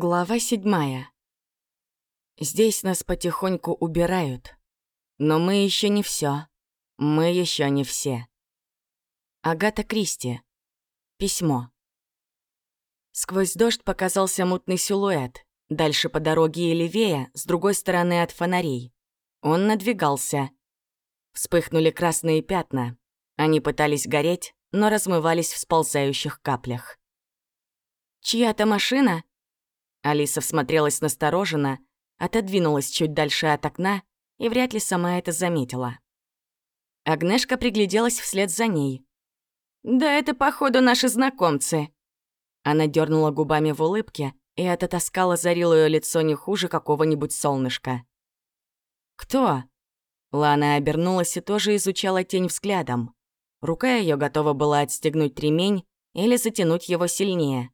Глава седьмая. Здесь нас потихоньку убирают. Но мы еще не все. Мы еще не все. Агата Кристи. Письмо. Сквозь дождь показался мутный силуэт. Дальше по дороге и левее, с другой стороны от фонарей. Он надвигался. Вспыхнули красные пятна. Они пытались гореть, но размывались в сползающих каплях. «Чья-то машина?» Алиса всмотрелась настороженно, отодвинулась чуть дальше от окна и вряд ли сама это заметила. Агнешка пригляделась вслед за ней. «Да это, походу, наши знакомцы». Она дернула губами в улыбке, и лазарила ее лицо не хуже какого-нибудь солнышка. «Кто?» Лана обернулась и тоже изучала тень взглядом. Рука ее готова была отстегнуть ремень или затянуть его сильнее.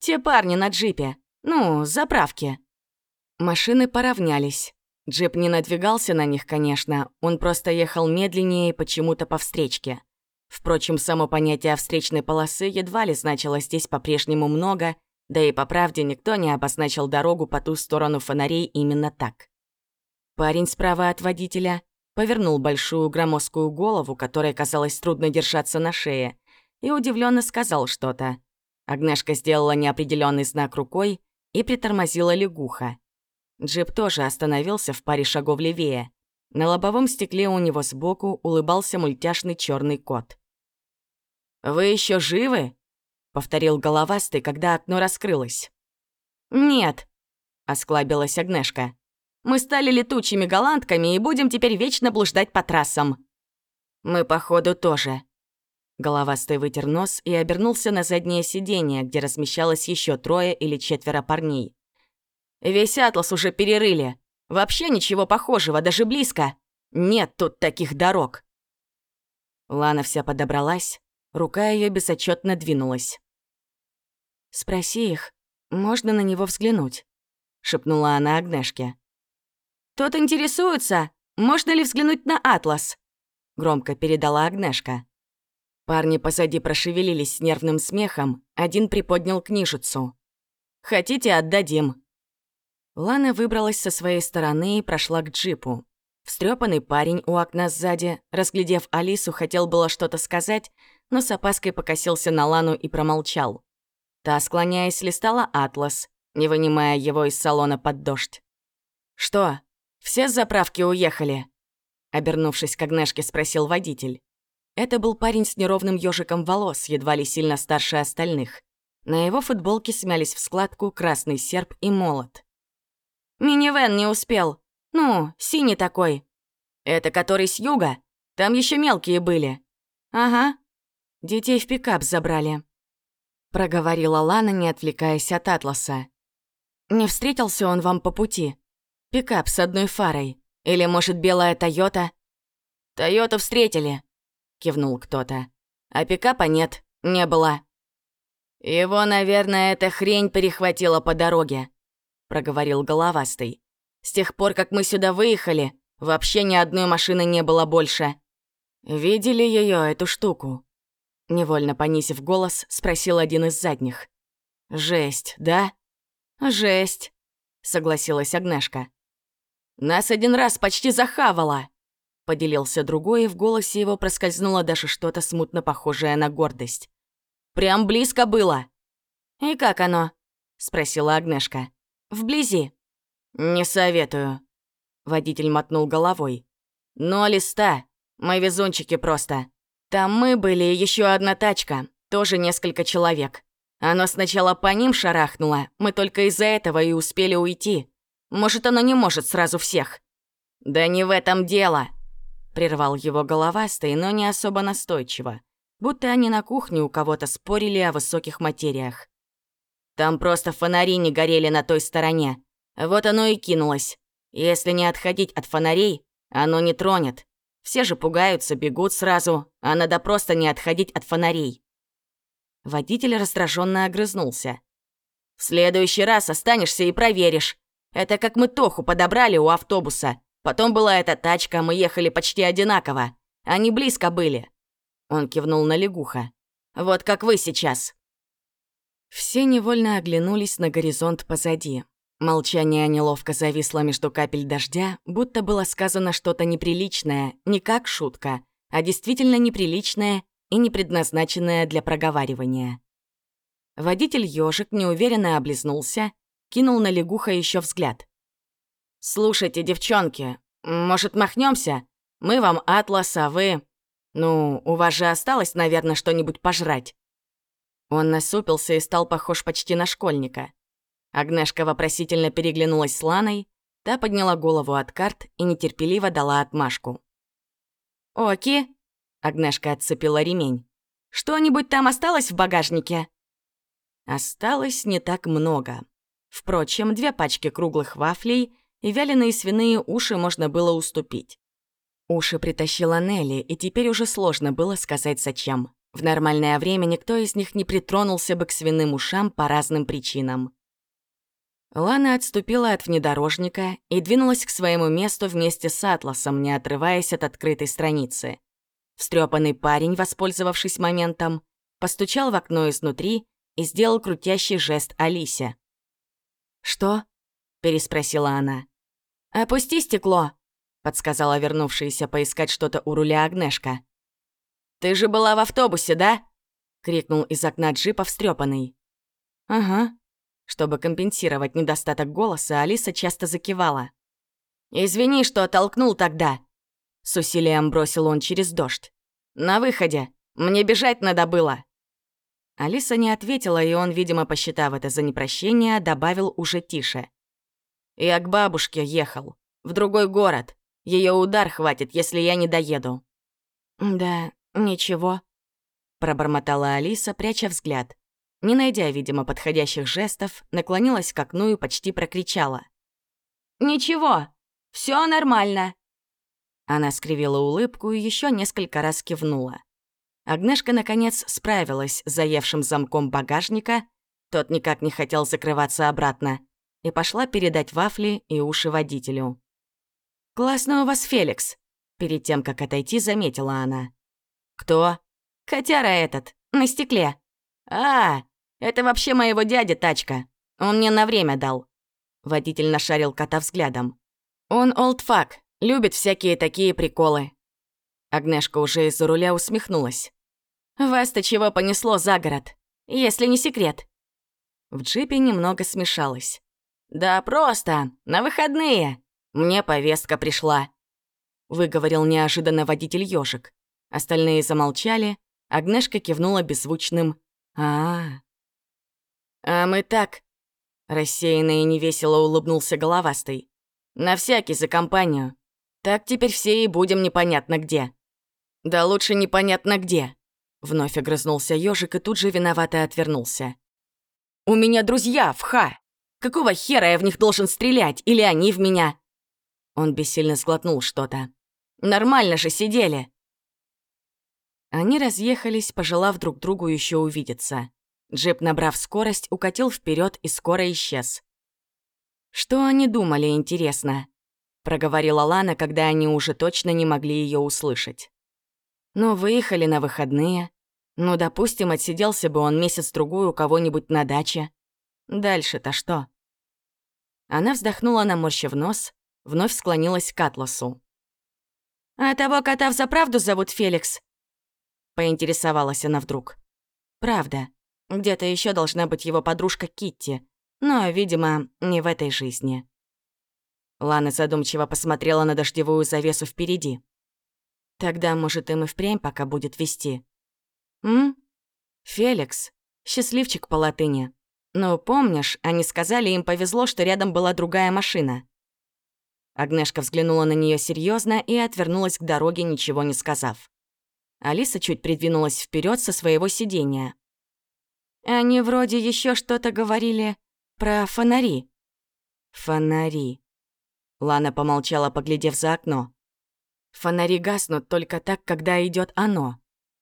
«Те парни на джипе. Ну, заправки». Машины поравнялись. Джип не надвигался на них, конечно, он просто ехал медленнее почему-то по встречке. Впрочем, само понятие встречной полосы едва ли значило здесь по-прежнему много, да и по правде никто не обозначил дорогу по ту сторону фонарей именно так. Парень справа от водителя повернул большую громоздкую голову, которой казалось трудно держаться на шее, и удивленно сказал что-то. Агнешка сделала неопределенный знак рукой и притормозила лягуха. Джип тоже остановился в паре шагов левее. На лобовом стекле у него сбоку улыбался мультяшный черный кот. «Вы еще живы?» — повторил головастый, когда окно раскрылось. «Нет», — осклабилась Агнешка. «Мы стали летучими голландками и будем теперь вечно блуждать по трассам». «Мы, походу, тоже». Головастый вытер нос и обернулся на заднее сиденье, где размещалось еще трое или четверо парней. Весь атлас уже перерыли. Вообще ничего похожего, даже близко. Нет тут таких дорог. Лана вся подобралась, рука ее безотчетно двинулась. «Спроси их, можно на него взглянуть?» — шепнула она Агнешке. «Тот интересуется, можно ли взглянуть на атлас?» — громко передала Агнешка. Парни позади прошевелились с нервным смехом, один приподнял книжицу. «Хотите, отдадим», Лана выбралась со своей стороны и прошла к джипу. Встрепанный парень у окна сзади, разглядев Алису, хотел было что-то сказать, но с опаской покосился на Лану и промолчал. Та, склоняясь, листала атлас, не вынимая его из салона под дождь. «Что, все с заправки уехали?» Обернувшись к Агнешке, спросил водитель. Это был парень с неровным ёжиком волос, едва ли сильно старше остальных. На его футболке смялись в складку красный серп и молот. Минивэн не успел. Ну, синий такой. Это который с юга? Там еще мелкие были. Ага. Детей в пикап забрали. Проговорила Лана, не отвлекаясь от Атласа. Не встретился он вам по пути? Пикап с одной фарой. Или, может, белая Тойота? Тойоту встретили, кивнул кто-то. А пикапа нет, не было. Его, наверное, эта хрень перехватила по дороге. — проговорил головастый. «С тех пор, как мы сюда выехали, вообще ни одной машины не было больше». «Видели ее эту штуку?» Невольно понизив голос, спросил один из задних. «Жесть, да?» «Жесть», — согласилась Агнешка. «Нас один раз почти захавало!» Поделился другой, и в голосе его проскользнуло даже что-то смутно похожее на гордость. «Прям близко было!» «И как оно?» — спросила Агнешка. Вблизи». «Не советую», — водитель мотнул головой. «Но листа. Мы везунчики просто. Там мы были, еще одна тачка, тоже несколько человек. Оно сначала по ним шарахнуло, мы только из-за этого и успели уйти. Может, оно не может сразу всех». «Да не в этом дело», — прервал его головастый, но не особо настойчиво, будто они на кухне у кого-то спорили о высоких материях. Там просто фонари не горели на той стороне. Вот оно и кинулось. Если не отходить от фонарей, оно не тронет. Все же пугаются, бегут сразу, а надо просто не отходить от фонарей. Водитель раздраженно огрызнулся. «В следующий раз останешься и проверишь. Это как мы Тоху подобрали у автобуса. Потом была эта тачка, мы ехали почти одинаково. Они близко были». Он кивнул на лягуха. «Вот как вы сейчас. Все невольно оглянулись на горизонт позади. Молчание неловко зависло между капель дождя, будто было сказано что-то неприличное, не как шутка, а действительно неприличное и не предназначенное для проговаривания. Водитель ёжик неуверенно облизнулся, кинул на лягуха еще взгляд. «Слушайте, девчонки, может, махнемся? Мы вам атлас, а вы... Ну, у вас же осталось, наверное, что-нибудь пожрать». Он насупился и стал похож почти на школьника. Агнешка вопросительно переглянулась с Ланой, та подняла голову от карт и нетерпеливо дала отмашку. «Оки!» — Агнешка отцепила ремень. «Что-нибудь там осталось в багажнике?» Осталось не так много. Впрочем, две пачки круглых вафлей и вяленые свиные уши можно было уступить. Уши притащила Нелли, и теперь уже сложно было сказать зачем. В нормальное время никто из них не притронулся бы к свиным ушам по разным причинам. Лана отступила от внедорожника и двинулась к своему месту вместе с Атласом, не отрываясь от открытой страницы. Встрепанный парень, воспользовавшись моментом, постучал в окно изнутри и сделал крутящий жест Алисе. «Что?» — переспросила она. «Опусти стекло», — подсказала вернувшаяся поискать что-то у руля Агнешка. «Ты же была в автобусе, да?» — крикнул из окна джипа встрепанный. «Ага». Чтобы компенсировать недостаток голоса, Алиса часто закивала. «Извини, что толкнул тогда», — с усилием бросил он через дождь. «На выходе. Мне бежать надо было». Алиса не ответила, и он, видимо, посчитав это за непрощение, добавил уже тише. «Я к бабушке ехал. В другой город. Ее удар хватит, если я не доеду». «Да, ничего», — пробормотала Алиса, пряча взгляд. Не найдя, видимо, подходящих жестов, наклонилась к окну и почти прокричала. «Ничего, все нормально». Она скривила улыбку и еще несколько раз кивнула. Агнешка, наконец, справилась с заевшим замком багажника, тот никак не хотел закрываться обратно, и пошла передать вафли и уши водителю. «Классный у вас Феликс», — перед тем, как отойти, заметила она. «Кто?» «Котяра этот, на стекле». «А, это вообще моего дяди тачка. Он мне на время дал». Водитель нашарил кота взглядом. «Он олдфак, любит всякие такие приколы». Агнешка уже из-за руля усмехнулась. «Вас-то чего понесло за город, если не секрет?» В джипе немного смешалось. «Да просто, на выходные. Мне повестка пришла», — выговорил неожиданно водитель ёжик. Остальные замолчали, Агнешка кивнула беззвучным а, -а, «А мы так...» Рассеянно и невесело улыбнулся головастый. «На всякий за компанию. Так теперь все и будем непонятно где». «Да лучше непонятно где», Вновь огрызнулся ежик и тут же виновато отвернулся. «У меня друзья в Ха! Какого хера я в них должен стрелять? Или они в меня?» Он бессильно сглотнул что-то. «Нормально же сидели!» Они разъехались, пожелав друг другу еще увидеться. Джип, набрав скорость, укатил вперед и скоро исчез. «Что они думали, интересно?» — проговорила Лана, когда они уже точно не могли ее услышать. Но выехали на выходные. Ну, допустим, отсиделся бы он месяц-другой у кого-нибудь на даче. Дальше-то что? Она вздохнула, наморщив нос, вновь склонилась к Атласу. «А того кота в заправду зовут Феликс?» Поинтересовалась она вдруг. «Правда. Где-то еще должна быть его подружка Китти, но, видимо, не в этой жизни». Лана задумчиво посмотрела на дождевую завесу впереди. Тогда, может, им и впрямь пока будет вести. М? Феликс. Счастливчик по латыни. Но помнишь, они сказали, им повезло, что рядом была другая машина. Агнешка взглянула на нее серьезно и отвернулась к дороге, ничего не сказав. Алиса чуть придвинулась вперед со своего сидения. Они вроде еще что-то говорили про фонари. Фонари. Лана помолчала, поглядев за окно. Фонари гаснут только так, когда идет оно.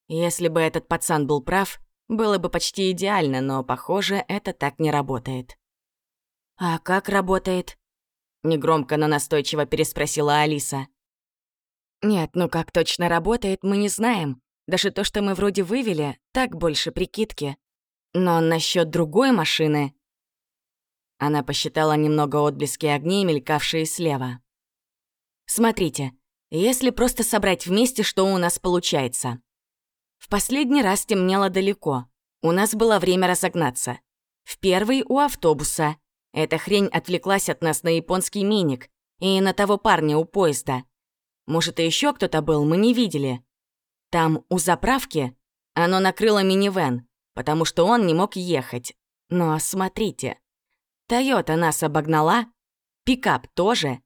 Если бы этот пацан был прав, было бы почти идеально, но, похоже, это так не работает. «А как работает?» Негромко, но настойчиво переспросила Алиса. «Нет, ну как точно работает, мы не знаем. Даже то, что мы вроде вывели, так больше прикидки. Но насчет другой машины... Она посчитала немного отблески огней, мелькавшие слева. Смотрите, если просто собрать вместе, что у нас получается. В последний раз темнело далеко. У нас было время разогнаться. В первый у автобуса. Эта хрень отвлеклась от нас на японский миник и на того парня у поезда. Может, и еще кто-то был, мы не видели. Там, у заправки, оно накрыло минивэн, потому что он не мог ехать. Но смотрите, Тойота нас обогнала, пикап тоже.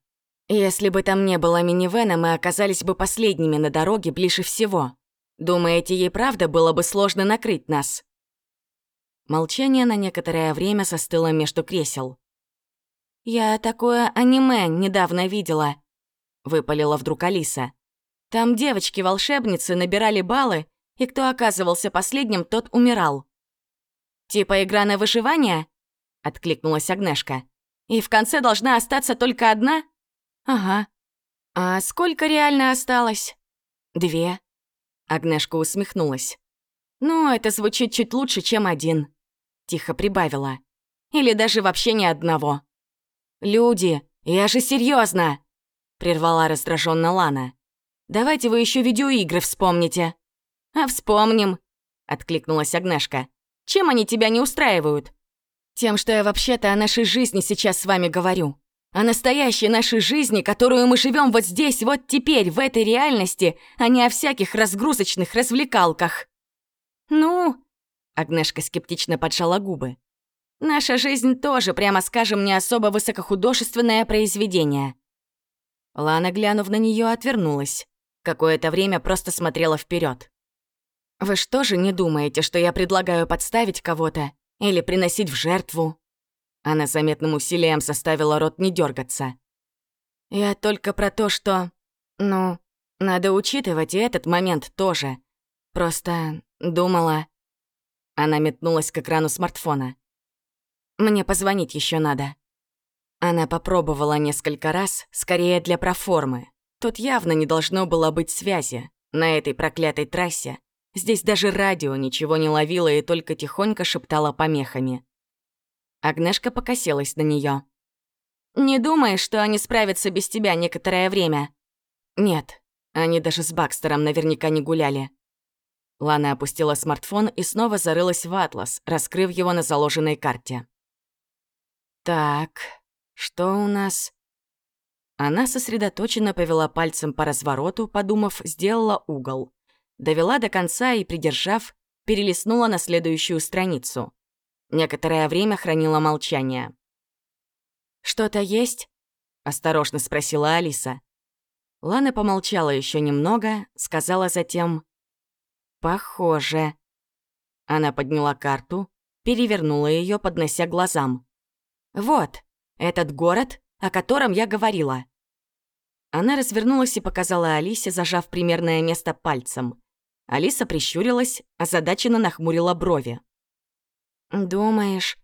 Если бы там не было минивэна, мы оказались бы последними на дороге ближе всего. Думаете, ей правда было бы сложно накрыть нас?» Молчание на некоторое время застыло между кресел. «Я такое аниме недавно видела», — выпалила вдруг Алиса. «Там девочки-волшебницы набирали баллы, и кто оказывался последним, тот умирал». «Типа игра на выживание?» — откликнулась Агнешка. «И в конце должна остаться только одна?» «Ага. А сколько реально осталось?» «Две». Агнешка усмехнулась. «Ну, это звучит чуть лучше, чем один», — тихо прибавила. «Или даже вообще ни одного». «Люди, я же серьезно! прервала раздраженно Лана. «Давайте вы еще видеоигры вспомните». «А вспомним», — откликнулась Агнешка. «Чем они тебя не устраивают?» Тем, что я вообще-то о нашей жизни сейчас с вами говорю. О настоящей нашей жизни, которую мы живем вот здесь, вот теперь, в этой реальности, а не о всяких разгрузочных развлекалках. Ну, Агнешка скептично поджала губы. Наша жизнь тоже, прямо скажем, не особо высокохудожественное произведение. Лана, глянув на нее, отвернулась. Какое-то время просто смотрела вперед. Вы что же не думаете, что я предлагаю подставить кого-то или приносить в жертву. Она заметным усилием заставила рот не дергаться. Я только про то, что... Ну, надо учитывать и этот момент тоже. Просто думала... Она метнулась к экрану смартфона. Мне позвонить еще надо. Она попробовала несколько раз, скорее для проформы. Тут явно не должно было быть связи. На этой проклятой трассе Здесь даже радио ничего не ловило и только тихонько шептала помехами. Агнешка покосилась на нее. «Не думаешь, что они справятся без тебя некоторое время?» «Нет, они даже с Бакстером наверняка не гуляли». Лана опустила смартфон и снова зарылась в атлас, раскрыв его на заложенной карте. «Так, что у нас?» Она сосредоточенно повела пальцем по развороту, подумав, сделала угол довела до конца и, придержав, перелистнула на следующую страницу. Некоторое время хранила молчание. «Что-то есть?» — осторожно спросила Алиса. Лана помолчала еще немного, сказала затем «Похоже». Она подняла карту, перевернула ее, поднося глазам. «Вот, этот город, о котором я говорила». Она развернулась и показала Алисе, зажав примерное место пальцем. Алиса прищурилась, озадаченно нахмурила брови. «Думаешь,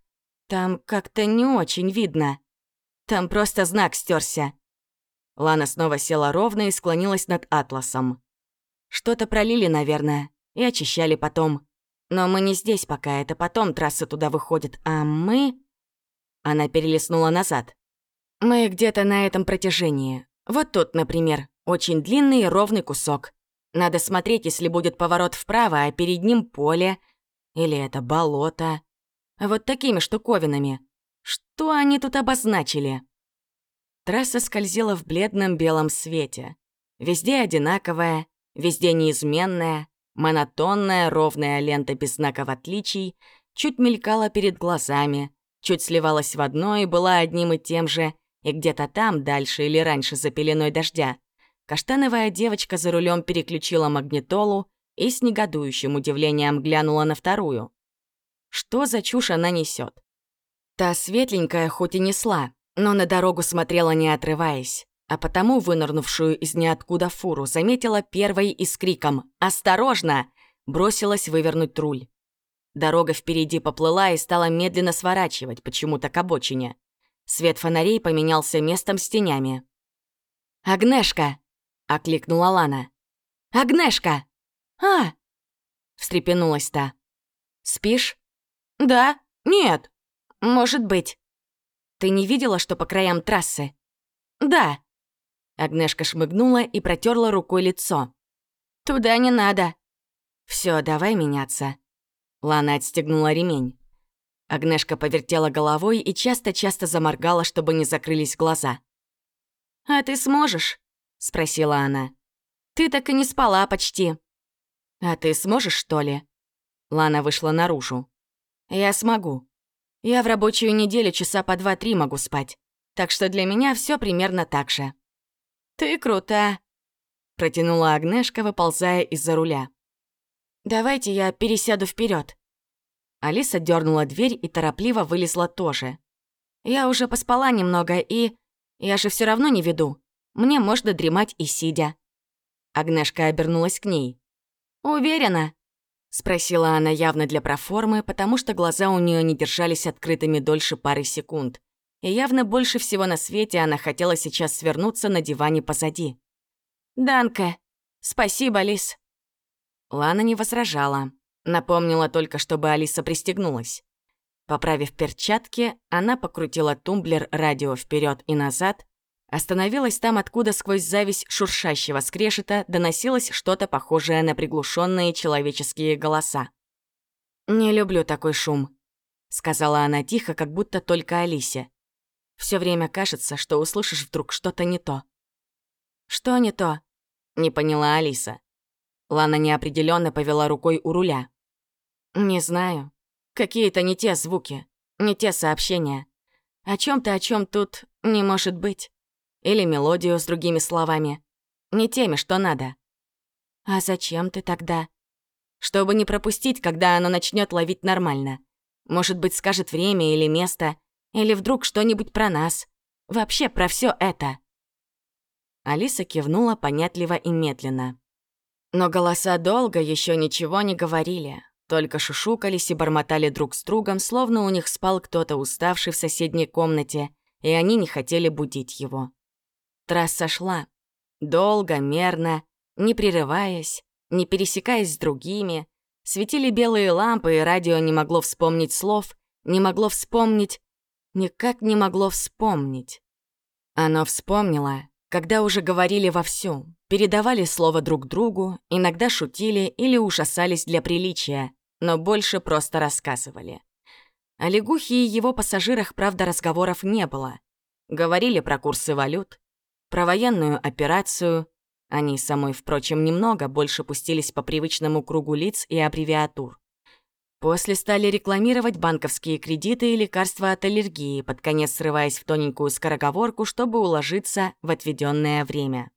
там как-то не очень видно. Там просто знак стерся. Лана снова села ровно и склонилась над атласом. Что-то пролили, наверное, и очищали потом. Но мы не здесь пока, это потом трасса туда выходит, а мы... Она перелистнула назад. Мы где-то на этом протяжении. Вот тут, например, очень длинный и ровный кусок. Надо смотреть, если будет поворот вправо, а перед ним поле. Или это болото. Вот такими штуковинами. Что они тут обозначили? Трасса скользила в бледном белом свете. Везде одинаковая, везде неизменная, монотонная ровная лента без знаков отличий, чуть мелькала перед глазами, чуть сливалась в одно и была одним и тем же, и где-то там, дальше или раньше за пеленой дождя, Каштановая девочка за рулем переключила магнитолу и с негодующим удивлением глянула на вторую. Что за чушь она несет? Та светленькая хоть и несла, но на дорогу смотрела не отрываясь, а потому вынырнувшую из ниоткуда фуру заметила первой и с криком «Осторожно!» бросилась вывернуть руль. Дорога впереди поплыла и стала медленно сворачивать почему-то к обочине. Свет фонарей поменялся местом с тенями. «Агнешка!» — окликнула Лана. «Агнешка!» «А!» — встрепенулась та. «Спишь?» «Да? Нет. Может быть. Ты не видела, что по краям трассы?» «Да». Агнешка шмыгнула и протерла рукой лицо. «Туда не надо». Все, давай меняться». Лана отстегнула ремень. Агнешка повертела головой и часто-часто заморгала, чтобы не закрылись глаза. «А ты сможешь?» — спросила она. «Ты так и не спала почти». «А ты сможешь, что ли?» Лана вышла наружу. «Я смогу. Я в рабочую неделю часа по два-три могу спать, так что для меня все примерно так же». «Ты крута», — протянула Агнешка, выползая из-за руля. «Давайте я пересяду вперед. Алиса дернула дверь и торопливо вылезла тоже. «Я уже поспала немного, и... Я же все равно не веду. Мне можно дремать и сидя». Агнешка обернулась к ней. «Уверена?» — спросила она явно для проформы, потому что глаза у нее не держались открытыми дольше пары секунд. И явно больше всего на свете она хотела сейчас свернуться на диване позади. «Данка! Спасибо, Лис!» Лана не возражала. Напомнила только, чтобы Алиса пристегнулась. Поправив перчатки, она покрутила тумблер радио вперед и назад, остановилась там, откуда сквозь зависть шуршащего скрежета доносилось что-то похожее на приглушенные человеческие голоса. «Не люблю такой шум», — сказала она тихо, как будто только Алисе. Все время кажется, что услышишь вдруг что-то не то». «Что не то?» — не поняла Алиса. Лана неопределенно повела рукой у руля. Не знаю. Какие-то не те звуки, не те сообщения. О чем то о чем тут не может быть. Или мелодию с другими словами. Не теми, что надо. А зачем ты тогда? Чтобы не пропустить, когда оно начнет ловить нормально. Может быть, скажет время или место, или вдруг что-нибудь про нас. Вообще про все это. Алиса кивнула понятливо и медленно. Но голоса долго еще ничего не говорили, только шушукались и бормотали друг с другом, словно у них спал кто-то уставший в соседней комнате, и они не хотели будить его. Трасса шла. Долго, мерно, не прерываясь, не пересекаясь с другими. Светили белые лампы, и радио не могло вспомнить слов, не могло вспомнить, никак не могло вспомнить. Оно вспомнило, когда уже говорили вовсю, передавали слово друг другу, иногда шутили или ужасались для приличия, но больше просто рассказывали. О лягухе и его пассажирах, правда, разговоров не было. Говорили про курсы валют, про военную операцию. Они самой, впрочем, немного больше пустились по привычному кругу лиц и аббревиатур. После стали рекламировать банковские кредиты и лекарства от аллергии, под конец срываясь в тоненькую скороговорку, чтобы уложиться в отведенное время.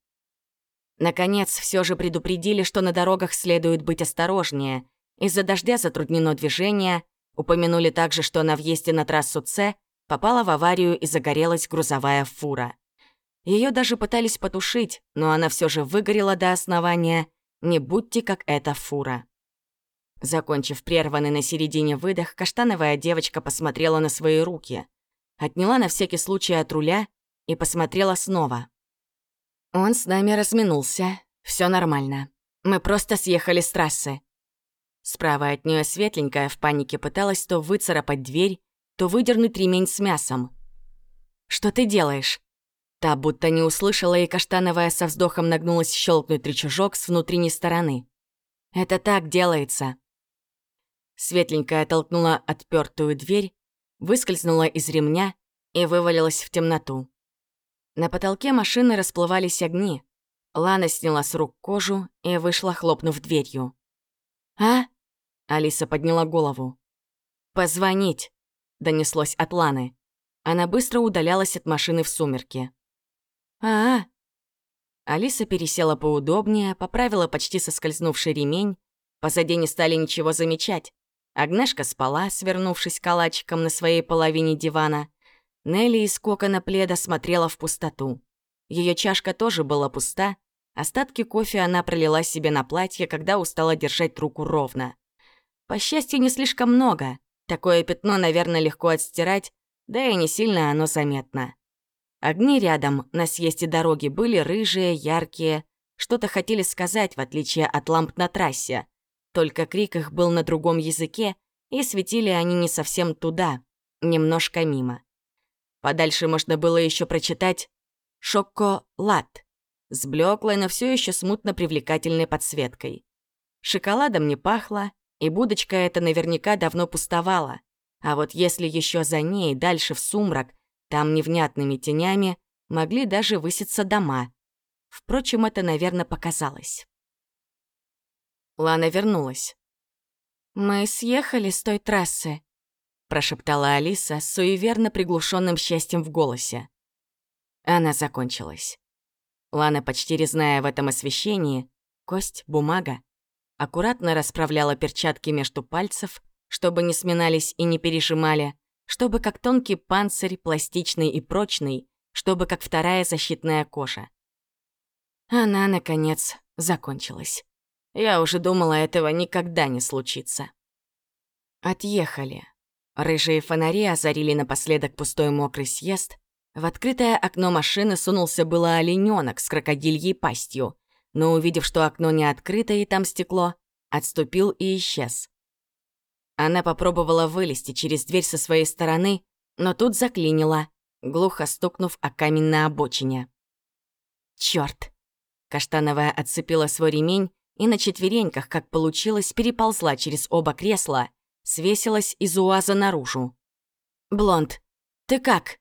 Наконец, все же предупредили, что на дорогах следует быть осторожнее. Из-за дождя затруднено движение. Упомянули также, что на въезде на трассу С попала в аварию и загорелась грузовая фура. Ее даже пытались потушить, но она все же выгорела до основания. Не будьте как эта фура. Закончив прерванный на середине выдох, каштановая девочка посмотрела на свои руки, отняла на всякий случай от руля и посмотрела снова. Он с нами разминулся. Все нормально. Мы просто съехали с трассы. Справа от нее светленькая в панике пыталась то выцарапать дверь, то выдернуть ремень с мясом. «Что ты делаешь?» Та будто не услышала, и каштановая со вздохом нагнулась щелкнуть рычажок с внутренней стороны. «Это так делается. Светленькая толкнула отпертую дверь, выскользнула из ремня и вывалилась в темноту. На потолке машины расплывались огни. Лана сняла с рук кожу и вышла, хлопнув дверью. «А?» — Алиса подняла голову. «Позвонить!» — донеслось от Ланы. Она быстро удалялась от машины в сумерки. «А-а!» Алиса пересела поудобнее, поправила почти соскользнувший ремень. Позади не стали ничего замечать. Агнешка спала, свернувшись калачиком на своей половине дивана. Нелли из кокона пледа смотрела в пустоту. Ее чашка тоже была пуста. Остатки кофе она пролила себе на платье, когда устала держать руку ровно. По счастью, не слишком много. Такое пятно, наверное, легко отстирать, да и не сильно оно заметно. Огни рядом на съезде дороги были рыжие, яркие, что-то хотели сказать, в отличие от ламп на трассе. Только крик их был на другом языке, и светили они не совсем туда, немножко мимо. Подальше можно было еще прочитать «Шоколад» с блеклой, но все еще смутно привлекательной подсветкой. Шоколадом не пахло, и будочка эта наверняка давно пустовала. А вот если еще за ней, дальше в сумрак, там невнятными тенями могли даже выситься дома. Впрочем, это, наверное, показалось. Лана вернулась. «Мы съехали с той трассы», — прошептала Алиса с суеверно приглушенным счастьем в голосе. Она закончилась. Лана, почти резная в этом освещении, кость, бумага, аккуратно расправляла перчатки между пальцев, чтобы не сминались и не пережимали, чтобы как тонкий панцирь, пластичный и прочный, чтобы как вторая защитная кожа. Она, наконец, закончилась. Я уже думала, этого никогда не случится. Отъехали. Рыжие фонари озарили напоследок пустой мокрый съезд, в открытое окно машины сунулся было оленёнок с крокодильей пастью, но, увидев, что окно не открыто и там стекло, отступил и исчез. Она попробовала вылезти через дверь со своей стороны, но тут заклинила, глухо стукнув о камень на обочине. Чёрт! Каштановая отцепила свой ремень и на четвереньках, как получилось, переползла через оба кресла, свесилась из УАЗа наружу. «Блонд, ты как?»